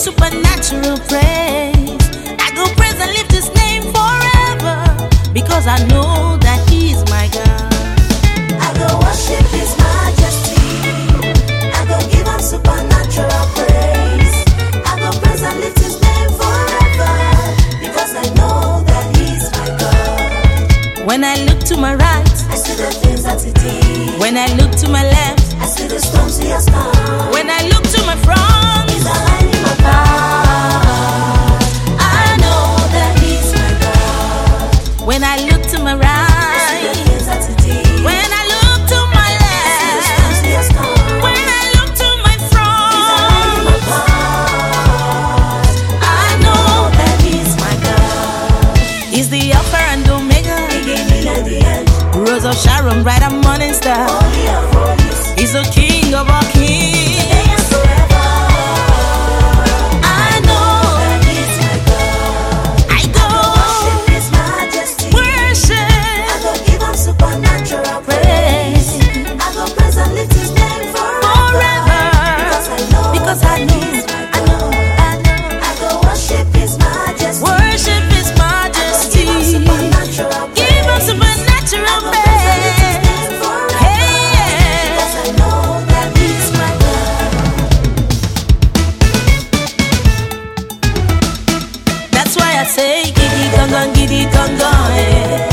supernatural praise. I go praise and lift his name forever because I know that He's my God. I go worship his majesty. I go give him supernatural praise. I go praise and lift his name forever because I know that He's my God. When I look to my right, I see the things that he did. When I look to my left, I see the storms When I look to my right, when I look to my left, when I look to my front, I know that He's my God. He's the Alpha and Omega, Rose of Sharon, bright and morning star. He's the King of all. say giddy gong gong, Gidigangan.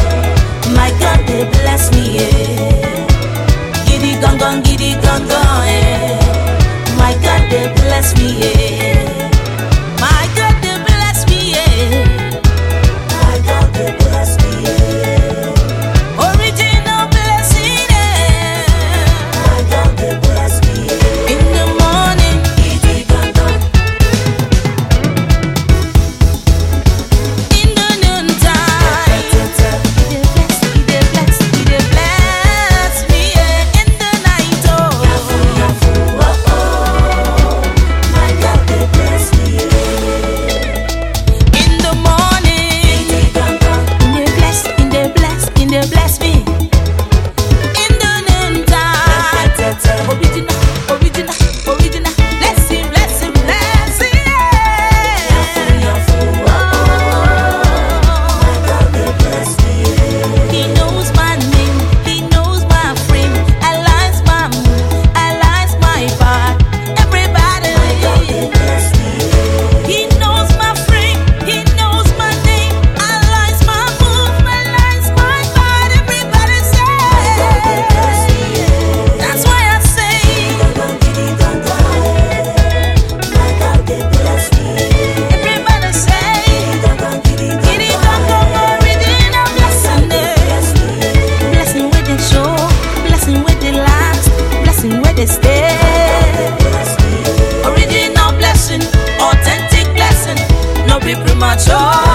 touch.